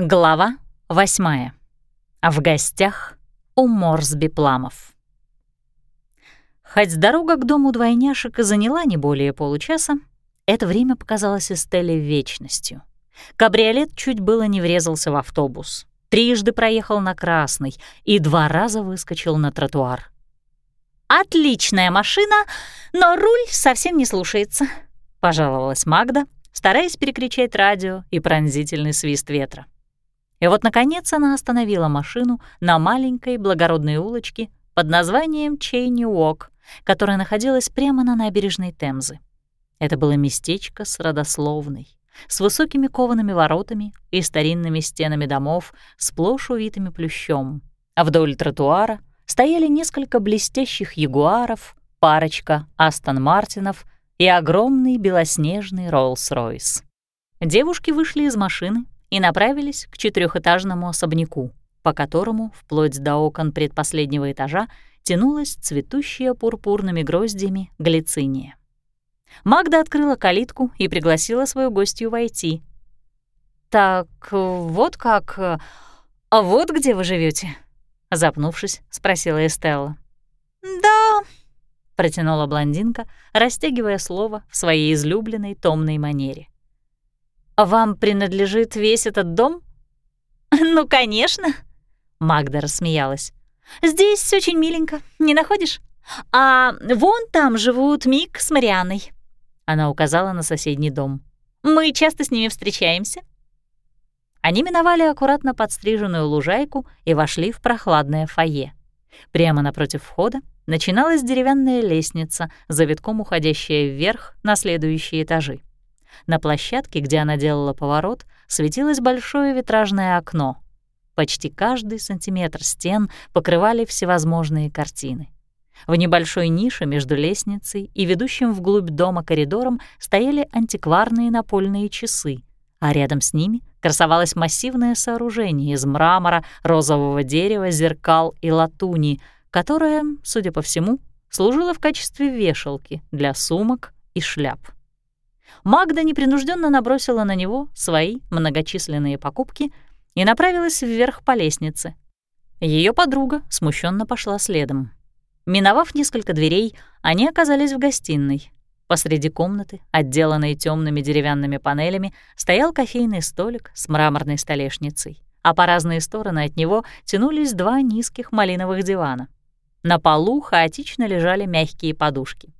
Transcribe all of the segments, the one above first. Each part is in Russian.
Глава восьмая. В гостях у Морсби Пламов. Хоть дорога к дому двойняшек и заняла не более получаса, это время показалось Эстелле вечностью. Кабриолет чуть было не врезался в автобус, трижды проехал на красный и два раза выскочил на тротуар. «Отличная машина, но руль совсем не слушается», — пожаловалась Магда, стараясь перекричать радио и пронзительный свист ветра. И вот, наконец, она остановила машину на маленькой благородной улочке под названием Чейни Уок, которая находилась прямо на набережной Темзы. Это было местечко с родословной, с высокими коваными воротами и старинными стенами домов, сплошь увитыми плющом. А вдоль тротуара стояли несколько блестящих ягуаров, парочка Астон Мартинов и огромный белоснежный Роллс-Ройс. Девушки вышли из машины и направились к четырехэтажному особняку, по которому, вплоть до окон предпоследнего этажа, тянулась цветущая пурпурными гроздьями глициния. Магда открыла калитку и пригласила свою гостью войти. «Так вот как... А вот где вы живете? запнувшись, спросила Эстелла. «Да», — протянула блондинка, растягивая слово в своей излюбленной томной манере. «Вам принадлежит весь этот дом?» «Ну, конечно», — Магда рассмеялась. «Здесь очень миленько, не находишь? А вон там живут Мик с Марианной». Она указала на соседний дом. «Мы часто с ними встречаемся». Они миновали аккуратно подстриженную лужайку и вошли в прохладное фойе. Прямо напротив входа начиналась деревянная лестница, завитком уходящая вверх на следующие этажи. На площадке, где она делала поворот, светилось большое витражное окно. Почти каждый сантиметр стен покрывали всевозможные картины. В небольшой нише между лестницей и ведущим вглубь дома коридором стояли антикварные напольные часы, а рядом с ними красовалось массивное сооружение из мрамора, розового дерева, зеркал и латуни, которое, судя по всему, служило в качестве вешалки для сумок и шляп. Магда непринужденно набросила на него свои многочисленные покупки и направилась вверх по лестнице. Ее подруга смущенно пошла следом. Миновав несколько дверей, они оказались в гостиной. Посреди комнаты, отделанной темными деревянными панелями, стоял кофейный столик с мраморной столешницей, а по разные стороны от него тянулись два низких малиновых дивана. На полу хаотично лежали мягкие подушки.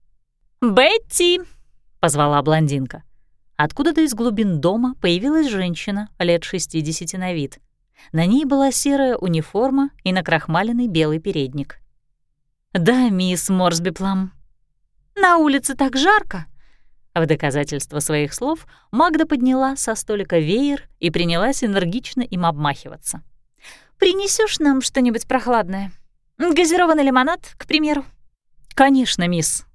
«Бетти!» — позвала блондинка. Откуда-то из глубин дома появилась женщина лет 60 на вид. На ней была серая униформа и накрахмаленный белый передник. «Да, мисс Морсбиплам». «На улице так жарко!» В доказательство своих слов Магда подняла со столика веер и принялась энергично им обмахиваться. Принесешь нам что-нибудь прохладное? Газированный лимонад, к примеру?» «Конечно, мисс»,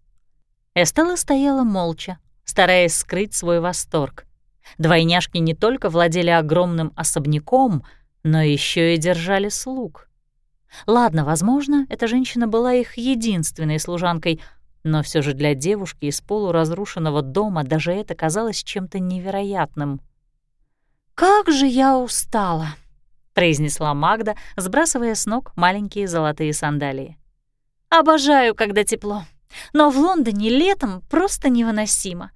Эстелла стояла молча, стараясь скрыть свой восторг. Двойняшки не только владели огромным особняком, но еще и держали слуг. Ладно, возможно, эта женщина была их единственной служанкой, но все же для девушки из полуразрушенного дома даже это казалось чем-то невероятным. «Как же я устала!» — произнесла Магда, сбрасывая с ног маленькие золотые сандалии. «Обожаю, когда тепло. Но в Лондоне летом просто невыносимо.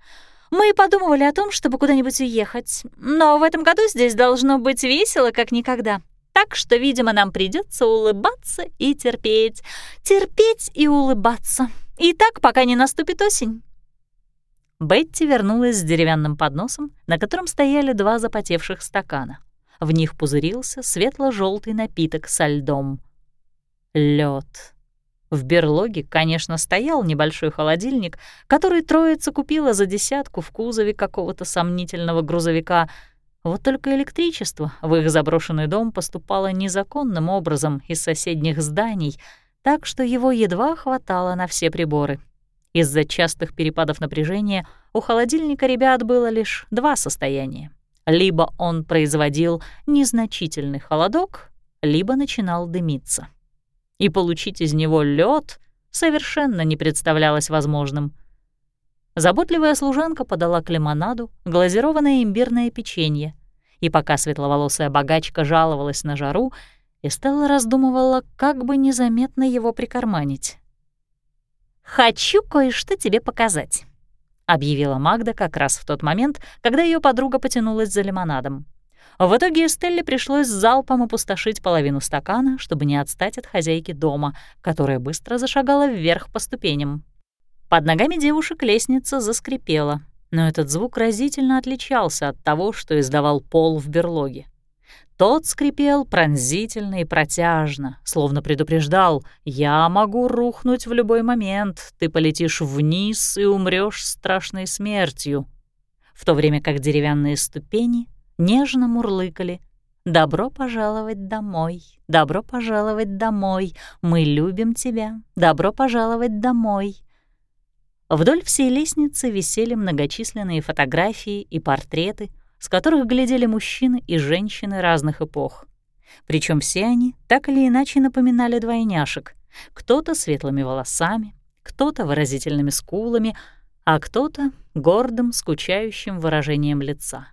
Мы подумывали о том, чтобы куда-нибудь уехать, но в этом году здесь должно быть весело, как никогда. Так что, видимо, нам придется улыбаться и терпеть, терпеть и улыбаться. И так, пока не наступит осень. Бетти вернулась с деревянным подносом, на котором стояли два запотевших стакана. В них пузырился светло желтый напиток со льдом. Лед. В берлоге, конечно, стоял небольшой холодильник, который троица купила за десятку в кузове какого-то сомнительного грузовика. Вот только электричество в их заброшенный дом поступало незаконным образом из соседних зданий, так что его едва хватало на все приборы. Из-за частых перепадов напряжения у холодильника ребят было лишь два состояния. Либо он производил незначительный холодок, либо начинал дымиться и получить из него лед совершенно не представлялось возможным. Заботливая служанка подала к лимонаду глазированное имбирное печенье, И пока светловолосая богачка жаловалась на жару, Эстелла раздумывала, как бы незаметно его прикарманить. «Хочу кое-что тебе показать», — объявила Магда как раз в тот момент, когда ее подруга потянулась за лимонадом. В итоге Эстелле пришлось залпом опустошить половину стакана, чтобы не отстать от хозяйки дома, которая быстро зашагала вверх по ступеням. Под ногами девушек лестница заскрипела, но этот звук разительно отличался от того, что издавал пол в берлоге. Тот скрипел пронзительно и протяжно, словно предупреждал «Я могу рухнуть в любой момент, ты полетишь вниз и умрёшь страшной смертью», в то время как деревянные ступени нежно мурлыкали «Добро пожаловать домой, добро пожаловать домой, мы любим тебя, добро пожаловать домой». Вдоль всей лестницы висели многочисленные фотографии и портреты, с которых глядели мужчины и женщины разных эпох. Причем все они так или иначе напоминали двойняшек. Кто-то светлыми волосами, кто-то выразительными скулами, а кто-то гордым, скучающим выражением лица.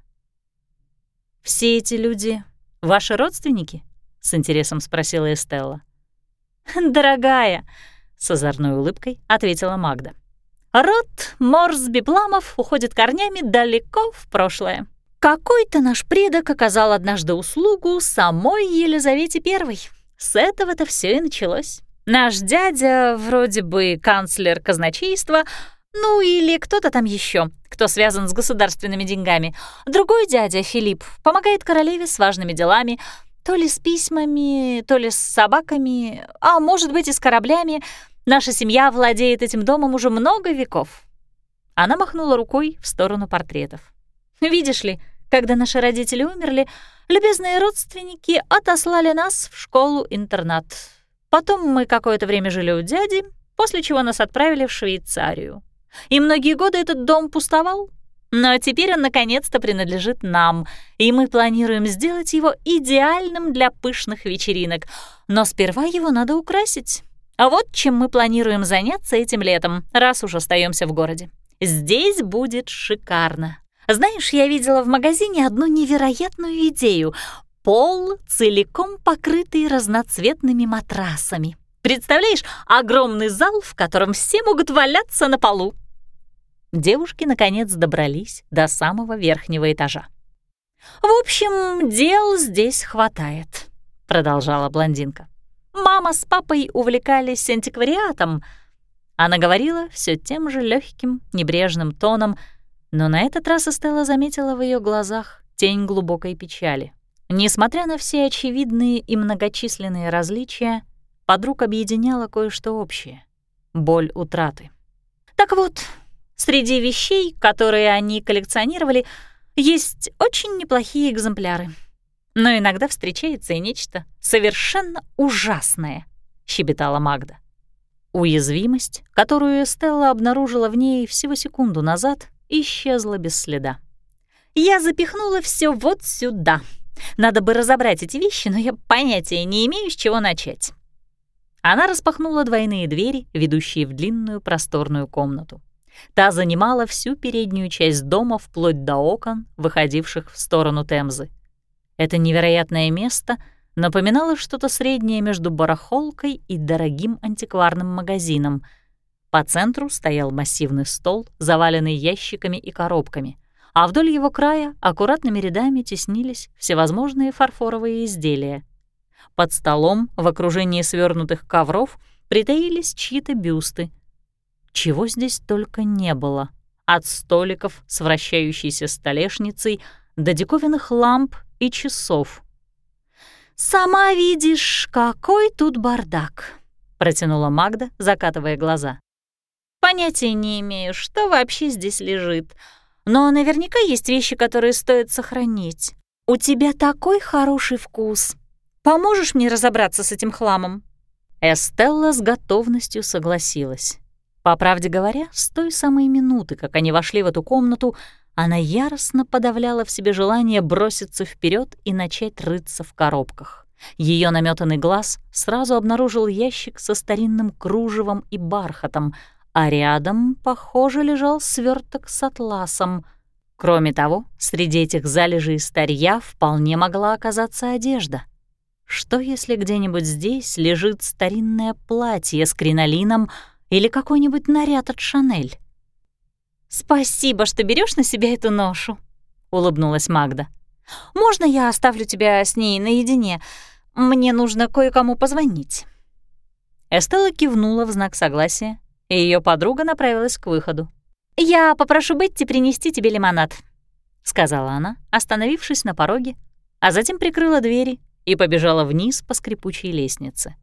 «Все эти люди — ваши родственники?» — с интересом спросила Эстелла. «Дорогая!» — с озорной улыбкой ответила Магда. «Род Морсби-Пламов уходит корнями далеко в прошлое. Какой-то наш предок оказал однажды услугу самой Елизавете I. С этого-то все и началось. Наш дядя вроде бы канцлер казначейства — ну или кто-то там еще, кто связан с государственными деньгами. Другой дядя, Филипп, помогает королеве с важными делами, то ли с письмами, то ли с собаками, а может быть и с кораблями. Наша семья владеет этим домом уже много веков. Она махнула рукой в сторону портретов. Видишь ли, когда наши родители умерли, любезные родственники отослали нас в школу-интернат. Потом мы какое-то время жили у дяди, после чего нас отправили в Швейцарию и многие годы этот дом пустовал. Но теперь он наконец-то принадлежит нам, и мы планируем сделать его идеальным для пышных вечеринок. Но сперва его надо украсить. А вот чем мы планируем заняться этим летом, раз уж остаемся в городе. Здесь будет шикарно. Знаешь, я видела в магазине одну невероятную идею. Пол целиком покрытый разноцветными матрасами. Представляешь, огромный зал, в котором все могут валяться на полу. Девушки, наконец, добрались до самого верхнего этажа. «В общем, дел здесь хватает», — продолжала блондинка. «Мама с папой увлекались антиквариатом». Она говорила все тем же легким, небрежным тоном, но на этот раз Эстелла заметила в ее глазах тень глубокой печали. Несмотря на все очевидные и многочисленные различия, подруг объединяло кое-что общее — боль утраты. «Так вот, Среди вещей, которые они коллекционировали, есть очень неплохие экземпляры. Но иногда встречается и нечто совершенно ужасное, — щебетала Магда. Уязвимость, которую Стелла обнаружила в ней всего секунду назад, исчезла без следа. «Я запихнула все вот сюда. Надо бы разобрать эти вещи, но я понятия не имею, с чего начать». Она распахнула двойные двери, ведущие в длинную просторную комнату. Та занимала всю переднюю часть дома вплоть до окон, выходивших в сторону Темзы. Это невероятное место напоминало что-то среднее между барахолкой и дорогим антикварным магазином. По центру стоял массивный стол, заваленный ящиками и коробками, а вдоль его края аккуратными рядами теснились всевозможные фарфоровые изделия. Под столом, в окружении свернутых ковров, притаились чьи-то бюсты — чего здесь только не было. От столиков с вращающейся столешницей до диковинных ламп и часов. «Сама видишь, какой тут бардак», — протянула Магда, закатывая глаза. «Понятия не имею, что вообще здесь лежит, но наверняка есть вещи, которые стоит сохранить. У тебя такой хороший вкус. Поможешь мне разобраться с этим хламом?» Эстелла с готовностью согласилась. По правде говоря, с той самой минуты, как они вошли в эту комнату, она яростно подавляла в себе желание броситься вперед и начать рыться в коробках. Ее наметанный глаз сразу обнаружил ящик со старинным кружевом и бархатом, а рядом, похоже, лежал сверток с атласом. Кроме того, среди этих залежей старья вполне могла оказаться одежда. Что если где-нибудь здесь лежит старинное платье с кринолином или какой-нибудь наряд от Шанель? «Спасибо, что берешь на себя эту ношу», — улыбнулась Магда. «Можно я оставлю тебя с ней наедине? Мне нужно кое-кому позвонить». Эстелла кивнула в знак согласия, и ее подруга направилась к выходу. «Я попрошу Бетти принести тебе лимонад», — сказала она, остановившись на пороге, а затем прикрыла двери и побежала вниз по скрипучей лестнице.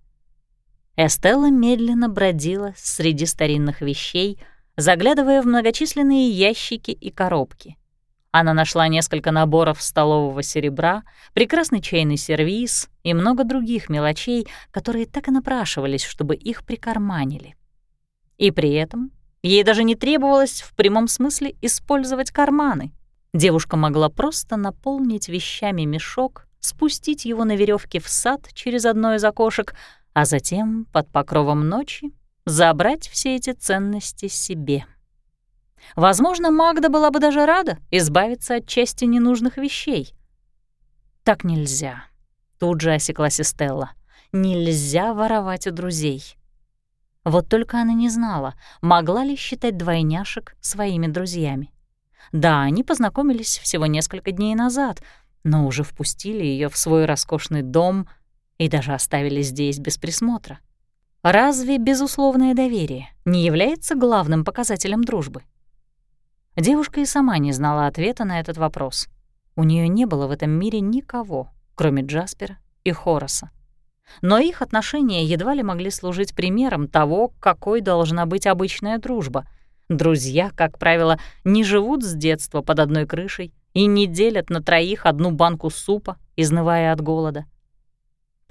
Эстелла медленно бродила среди старинных вещей, заглядывая в многочисленные ящики и коробки. Она нашла несколько наборов столового серебра, прекрасный чайный сервиз и много других мелочей, которые так и напрашивались, чтобы их прикарманили. И при этом Ей даже не требовалось в прямом смысле использовать карманы. Девушка могла просто наполнить вещами мешок, спустить его на веревке в сад через одно из окошек, а затем под покровом ночи забрать все эти ценности себе. Возможно, Магда была бы даже рада избавиться от части ненужных вещей. Так нельзя. Тут же осеклась Стелла. Нельзя воровать у друзей. Вот только она не знала, могла ли считать двойняшек своими друзьями. Да, они познакомились всего несколько дней назад, но уже впустили ее в свой роскошный дом и даже оставили здесь без присмотра. Разве безусловное доверие не является главным показателем дружбы? Девушка и сама не знала ответа на этот вопрос. У нее не было в этом мире никого, кроме Джаспера и Хороса но их отношения едва ли могли служить примером того, какой должна быть обычная дружба. Друзья, как правило, не живут с детства под одной крышей и не делят на троих одну банку супа, изнывая от голода.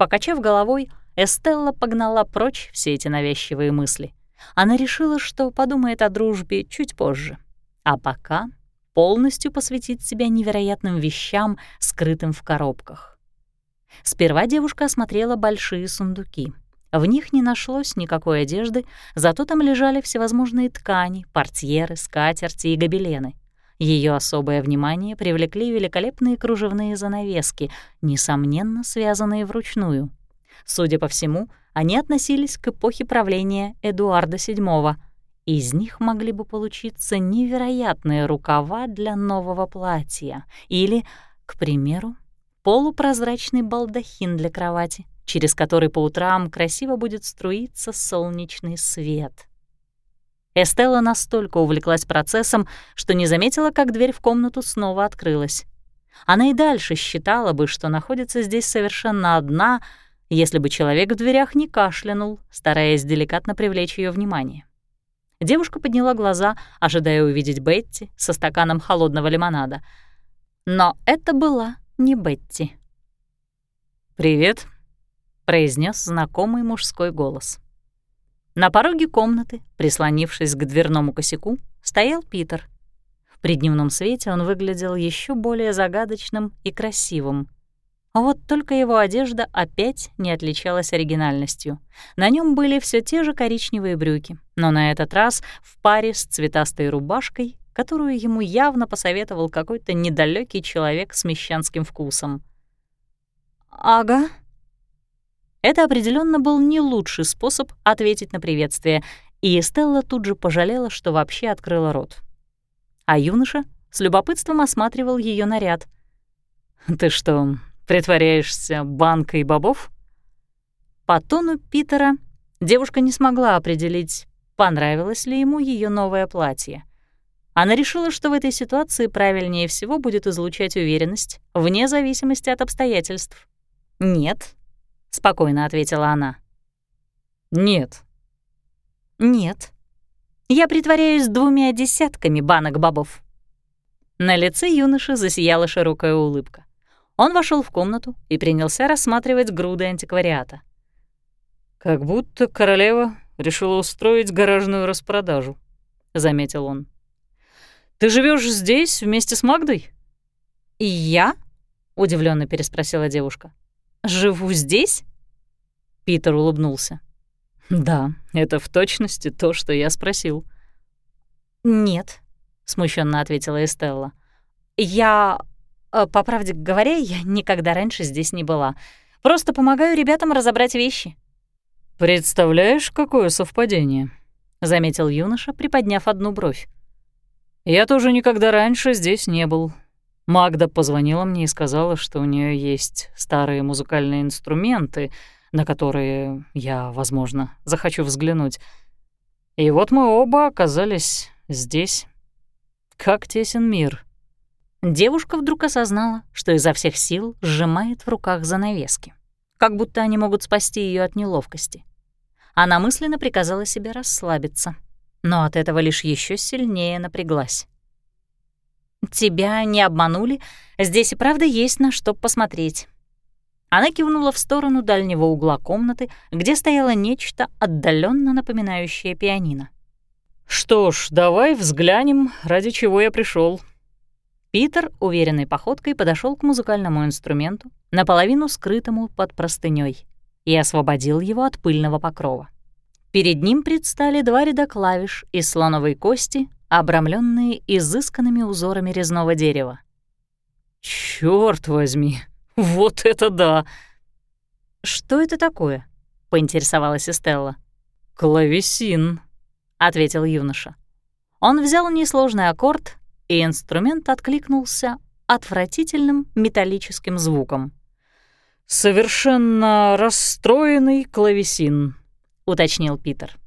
Покачав головой, Эстелла погнала прочь все эти навязчивые мысли. Она решила, что подумает о дружбе чуть позже. А пока полностью посвятит себя невероятным вещам, скрытым в коробках. Сперва девушка осмотрела большие сундуки. В них не нашлось никакой одежды, зато там лежали всевозможные ткани, портьеры, скатерти и гобелены. Ее особое внимание привлекли великолепные кружевные занавески, несомненно связанные вручную. Судя по всему, они относились к эпохе правления Эдуарда VII. Из них могли бы получиться невероятные рукава для нового платья или, к примеру, полупрозрачный балдахин для кровати, через который по утрам красиво будет струиться солнечный свет. Эстелла настолько увлеклась процессом, что не заметила, как дверь в комнату снова открылась. Она и дальше считала бы, что находится здесь совершенно одна, если бы человек в дверях не кашлянул, стараясь деликатно привлечь ее внимание. Девушка подняла глаза, ожидая увидеть Бетти со стаканом холодного лимонада. Но это была не Бетти. «Привет», — произнес знакомый мужской голос. На пороге комнаты, прислонившись к дверному косяку, стоял Питер. При дневном свете он выглядел еще более загадочным и красивым. А вот только его одежда опять не отличалась оригинальностью. На нем были все те же коричневые брюки, но на этот раз в паре с цветастой рубашкой которую ему явно посоветовал какой-то недалекий человек с мещанским вкусом. «Ага». Это определенно был не лучший способ ответить на приветствие, и Стелла тут же пожалела, что вообще открыла рот. А юноша с любопытством осматривал ее наряд. «Ты что, притворяешься банкой бобов?» По тону Питера девушка не смогла определить, понравилось ли ему ее новое платье. Она решила, что в этой ситуации правильнее всего будет излучать уверенность, вне зависимости от обстоятельств. «Нет», — спокойно ответила она. «Нет». «Нет. Я притворяюсь двумя десятками банок бобов». На лице юноши засияла широкая улыбка. Он вошел в комнату и принялся рассматривать груды антиквариата. «Как будто королева решила устроить гаражную распродажу», — заметил он. Ты живешь здесь вместе с Магдой? И я? удивленно переспросила девушка. Живу здесь? Питер улыбнулся. Да, это в точности то, что я спросил. Нет, смущенно ответила Эстелла. Я, э, по правде говоря, я никогда раньше здесь не была. Просто помогаю ребятам разобрать вещи». «Представляешь, какое совпадение?» — заметил юноша, приподняв одну бровь. «Я тоже никогда раньше здесь не был. Магда позвонила мне и сказала, что у нее есть старые музыкальные инструменты, на которые я, возможно, захочу взглянуть. И вот мы оба оказались здесь. Как тесен мир». Девушка вдруг осознала, что изо всех сил сжимает в руках занавески, как будто они могут спасти ее от неловкости. Она мысленно приказала себе расслабиться, но от этого лишь еще сильнее напряглась. «Тебя не обманули, здесь и правда есть на что посмотреть». Она кивнула в сторону дальнего угла комнаты, где стояло нечто отдаленно напоминающее пианино. «Что ж, давай взглянем, ради чего я пришел. Питер уверенной походкой подошел к музыкальному инструменту, наполовину скрытому под простыней, и освободил его от пыльного покрова. Перед ним предстали два ряда клавиш из слоновой кости, обрамленные изысканными узорами резного дерева. Черт возьми, вот это да! Что это такое? поинтересовалась Эстелла. Клавесин, ответил юноша. Он взял несложный аккорд и инструмент откликнулся отвратительным металлическим звуком. «Совершенно расстроенный клавесин», — уточнил Питер.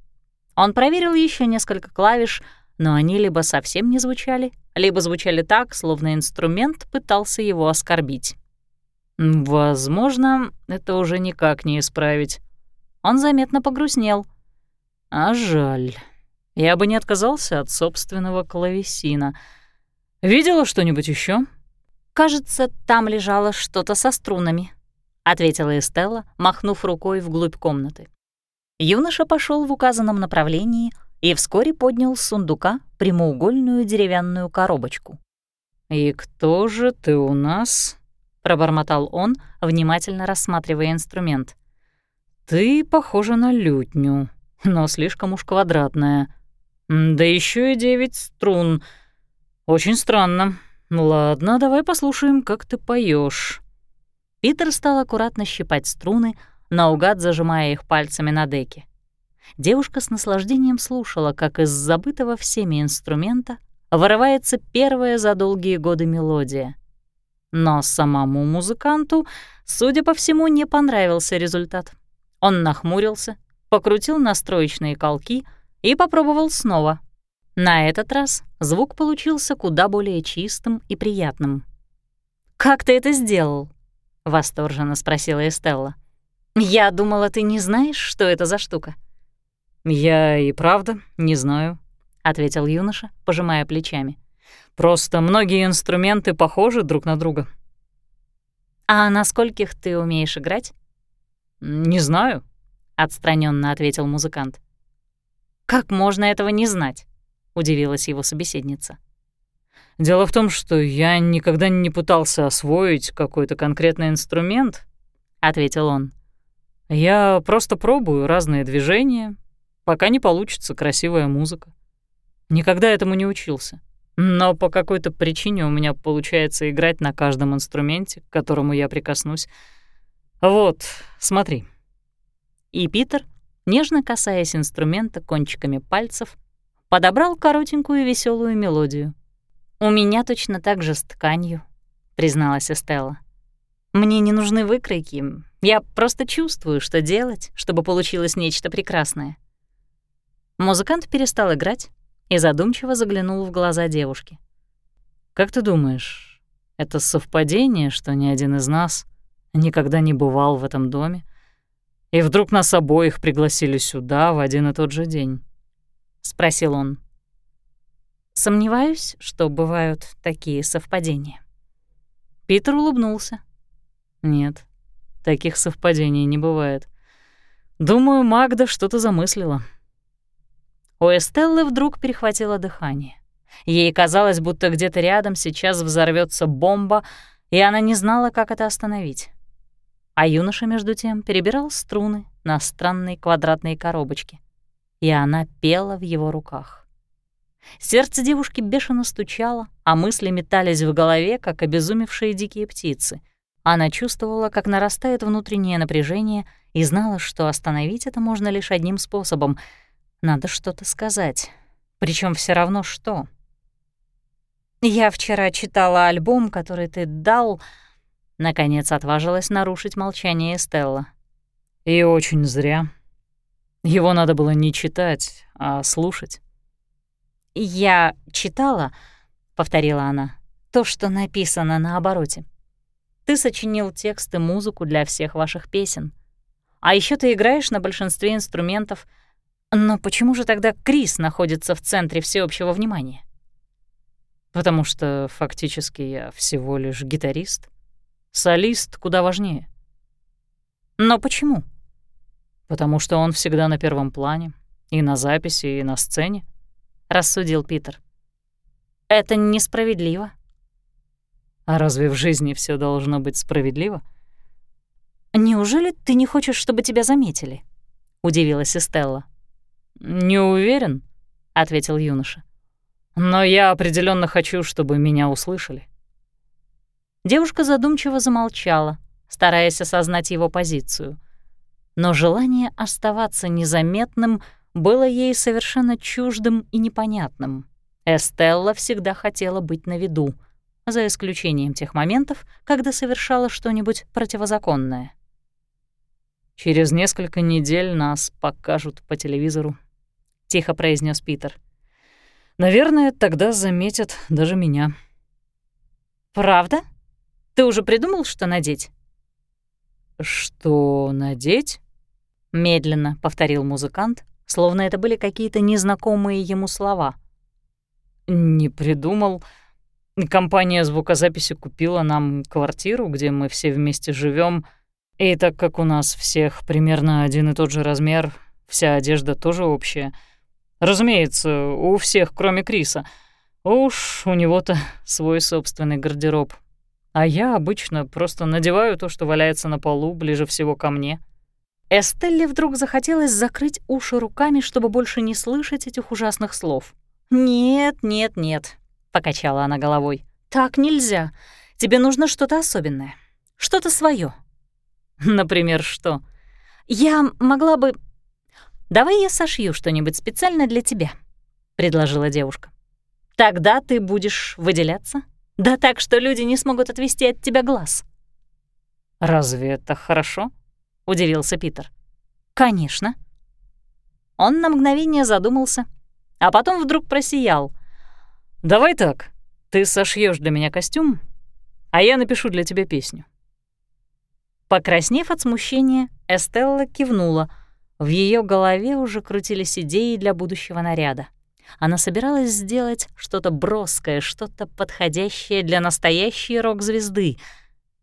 Он проверил еще несколько клавиш, но они либо совсем не звучали, либо звучали так, словно инструмент пытался его оскорбить. «Возможно, это уже никак не исправить». Он заметно погрустнел. «А жаль. Я бы не отказался от собственного клавесина». Видела что-нибудь еще? Кажется, там лежало что-то со струнами, ответила Эстелла, махнув рукой вглубь комнаты. Юноша пошел в указанном направлении и вскоре поднял с сундука прямоугольную деревянную коробочку. «И кто же ты у нас?» — пробормотал он, внимательно рассматривая инструмент. «Ты похожа на лютню, но слишком уж квадратная. Да еще и девять струн — «Очень странно. Ладно, давай послушаем, как ты поешь. Питер стал аккуратно щипать струны, наугад зажимая их пальцами на деке. Девушка с наслаждением слушала, как из забытого всеми инструмента вырывается первая за долгие годы мелодия. Но самому музыканту, судя по всему, не понравился результат. Он нахмурился, покрутил настроечные колки и попробовал снова — на этот раз звук получился куда более чистым и приятным. «Как ты это сделал?» — восторженно спросила Эстелла. «Я думала, ты не знаешь, что это за штука». «Я и правда не знаю», — ответил юноша, пожимая плечами. «Просто многие инструменты похожи друг на друга». «А на скольких ты умеешь играть?» «Не знаю», — отстраненно ответил музыкант. «Как можно этого не знать?» — удивилась его собеседница. «Дело в том, что я никогда не пытался освоить какой-то конкретный инструмент», — ответил он. «Я просто пробую разные движения, пока не получится красивая музыка. Никогда этому не учился. Но по какой-то причине у меня получается играть на каждом инструменте, к которому я прикоснусь. Вот, смотри». И Питер, нежно касаясь инструмента кончиками пальцев, подобрал коротенькую веселую мелодию. «У меня точно так же с тканью», — призналась Эстелла. «Мне не нужны выкройки, я просто чувствую, что делать, чтобы получилось нечто прекрасное». Музыкант перестал играть и задумчиво заглянул в глаза девушки. «Как ты думаешь, это совпадение, что ни один из нас никогда не бывал в этом доме, и вдруг нас обоих пригласили сюда в один и тот же день?» — спросил он. Сомневаюсь, что бывают такие совпадения. Питер улыбнулся. Нет, таких совпадений не бывает. Думаю, Магда что-то замыслила. У Эстеллы вдруг перехватило дыхание. Ей казалось, будто где-то рядом сейчас взорвется бомба, и она не знала, как это остановить. А юноша, между тем, перебирал струны на странной квадратной коробочке и она пела в его руках. Сердце девушки бешено стучало, а мысли метались в голове, как обезумевшие дикие птицы. Она чувствовала, как нарастает внутреннее напряжение, и знала, что остановить это можно лишь одним способом — надо что-то сказать. Причем все равно что. «Я вчера читала альбом, который ты дал...» Наконец отважилась нарушить молчание Эстелла. «И очень зря. Его надо было не читать, а слушать». «Я читала», — повторила она, — «то, что написано на обороте. Ты сочинил текст и музыку для всех ваших песен. А еще ты играешь на большинстве инструментов — но почему же тогда Крис находится в центре всеобщего внимания? Потому что фактически я всего лишь гитарист. Солист куда важнее. Но почему? Потому что он всегда на первом плане, и на записи, и на сцене, — рассудил Питер. Это несправедливо. А разве в жизни все должно быть справедливо? Неужели ты не хочешь, чтобы тебя заметили? — удивилась Эстелла. «Не уверен», — ответил юноша. «Но я определенно хочу, чтобы меня услышали». Девушка задумчиво замолчала, стараясь осознать его позицию. Но желание оставаться незаметным было ей совершенно чуждым и непонятным. Эстелла всегда хотела быть на виду, за исключением тех моментов, когда совершала что-нибудь противозаконное. «Через несколько недель нас покажут по телевизору — тихо произнес Питер. «Наверное, тогда заметят даже меня». «Правда? Ты уже придумал, что надеть?» «Что надеть?» — медленно повторил музыкант, словно это были какие-то незнакомые ему слова. «Не придумал. Компания звукозаписи купила нам квартиру, где мы все вместе живем, и так как у нас всех примерно один и тот же размер, вся одежда тоже общая — Разумеется, у всех, кроме Криса. Уж у него-то свой собственный гардероб. А я обычно просто надеваю то, что валяется на полу, ближе всего ко мне. Эстелле вдруг захотелось закрыть уши руками, чтобы больше не слышать этих ужасных слов. «Нет, нет, нет», — покачала она головой. «Так нельзя. Тебе нужно что-то особенное. Что-то свое. «Например, что?» «Я могла бы «Давай я сошью что-нибудь специально для тебя», — предложила девушка. «Тогда ты будешь выделяться? Да так, что люди не смогут отвести от тебя глаз». «Разве это хорошо?» — удивился Питер. «Конечно». Он на мгновение задумался, а потом вдруг просиял. «Давай так, ты сошьешь для меня костюм, а я напишу для тебя песню». Покраснев от смущения, Эстелла кивнула — в ее голове уже крутились идеи для будущего наряда. Она собиралась сделать что-то броское, что-то подходящее для настоящей рок-звезды.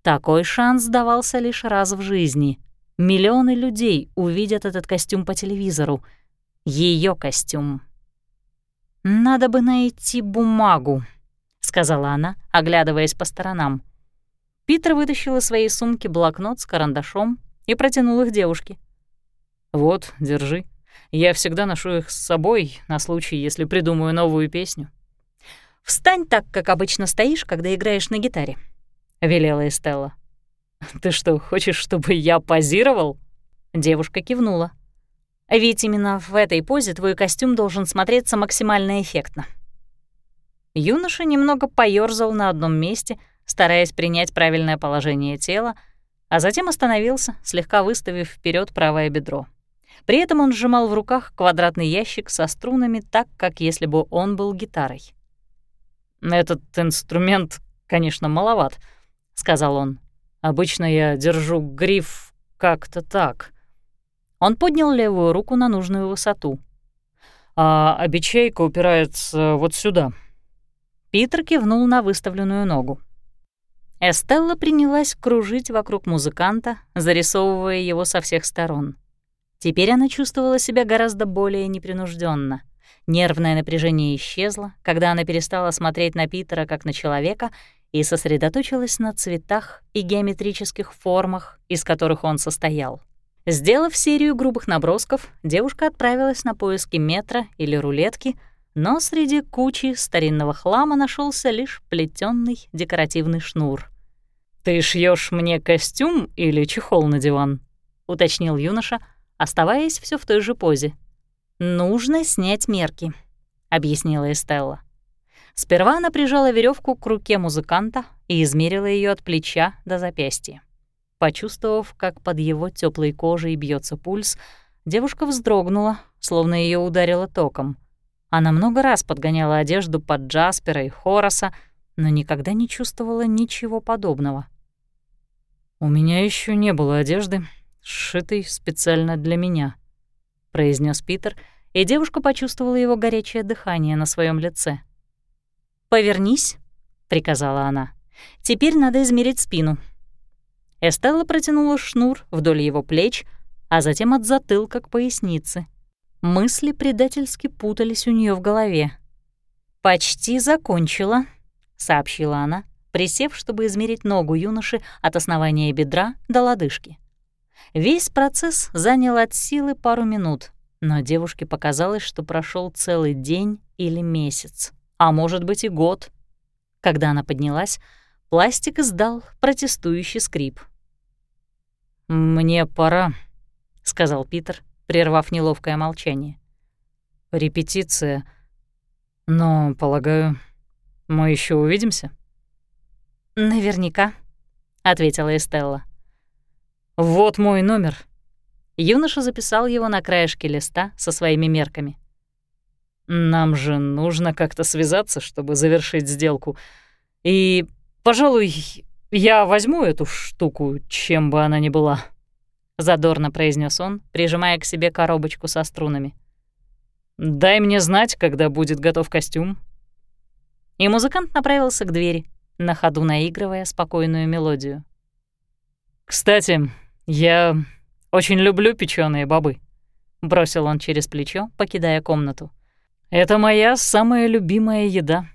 Такой шанс давался лишь раз в жизни. Миллионы людей увидят этот костюм по телевизору. Ее костюм. «Надо бы найти бумагу», — сказала она, оглядываясь по сторонам. Питер вытащил из своей сумки блокнот с карандашом и протянул их девушке. «Вот, держи. Я всегда ношу их с собой на случай, если придумаю новую песню». «Встань так, как обычно стоишь, когда играешь на гитаре», — велела Эстелла. «Ты что, хочешь, чтобы я позировал?» Девушка кивнула. «Ведь именно в этой позе твой костюм должен смотреться максимально эффектно». Юноша немного поёрзал на одном месте, стараясь принять правильное положение тела, а затем остановился, слегка выставив вперед правое бедро. При этом он сжимал в руках квадратный ящик со струнами так, как если бы он был гитарой. «Этот инструмент, конечно, маловат», — сказал он. «Обычно я держу гриф как-то так». Он поднял левую руку на нужную высоту. «А обечейка упирается вот сюда». Питер кивнул на выставленную ногу. Эстелла принялась кружить вокруг музыканта, зарисовывая его со всех сторон. Теперь она чувствовала себя гораздо более непринужденно. Нервное напряжение исчезло, когда она перестала смотреть на Питера как на человека и сосредоточилась на цветах и геометрических формах, из которых он состоял. Сделав серию грубых набросков, девушка отправилась на поиски метра или рулетки, но среди кучи старинного хлама нашелся лишь плетённый декоративный шнур. «Ты шьешь мне костюм или чехол на диван?» — уточнил юноша, оставаясь все в той же позе. «Нужно снять мерки», — объяснила Эстелла. Сперва она прижала веревку к руке музыканта и измерила ее от плеча до запястья. Почувствовав, как под его теплой кожей бьется пульс, девушка вздрогнула, словно ее ударило током. Она много раз подгоняла одежду под Джаспера и Хороса, но никогда не чувствовала ничего подобного. «У меня еще не было одежды, сшитой специально для меня», — произнес Питер, и девушка почувствовала его горячее дыхание на своем лице. «Повернись», — приказала она. «Теперь надо измерить спину». Эстелла протянула шнур вдоль его плеч, а затем от затылка к пояснице. Мысли предательски путались у нее в голове. «Почти закончила», — сообщила она, присев, чтобы измерить ногу юноши от основания бедра до лодыжки. Весь процесс занял от силы пару минут, но девушке показалось, что прошел целый день или месяц, а может быть и год. Когда она поднялась, пластик издал протестующий скрип. «Мне пора», — сказал Питер, прервав неловкое молчание. «Репетиция. Но, полагаю, мы еще увидимся?» «Наверняка», — ответила Эстелла. «Вот мой номер». Юноша записал его на краешке листа со своими мерками. «Нам же нужно как-то связаться, чтобы завершить сделку. И, пожалуй, я возьму эту штуку, чем бы она ни была» задорно произнес он, прижимая к себе коробочку со струнами. Дай мне знать, когда будет готов костюм. И музыкант направился к двери, на ходу наигрывая спокойную мелодию. Кстати, я очень люблю печёные бобы, бросил он через плечо, покидая комнату. Это моя самая любимая еда.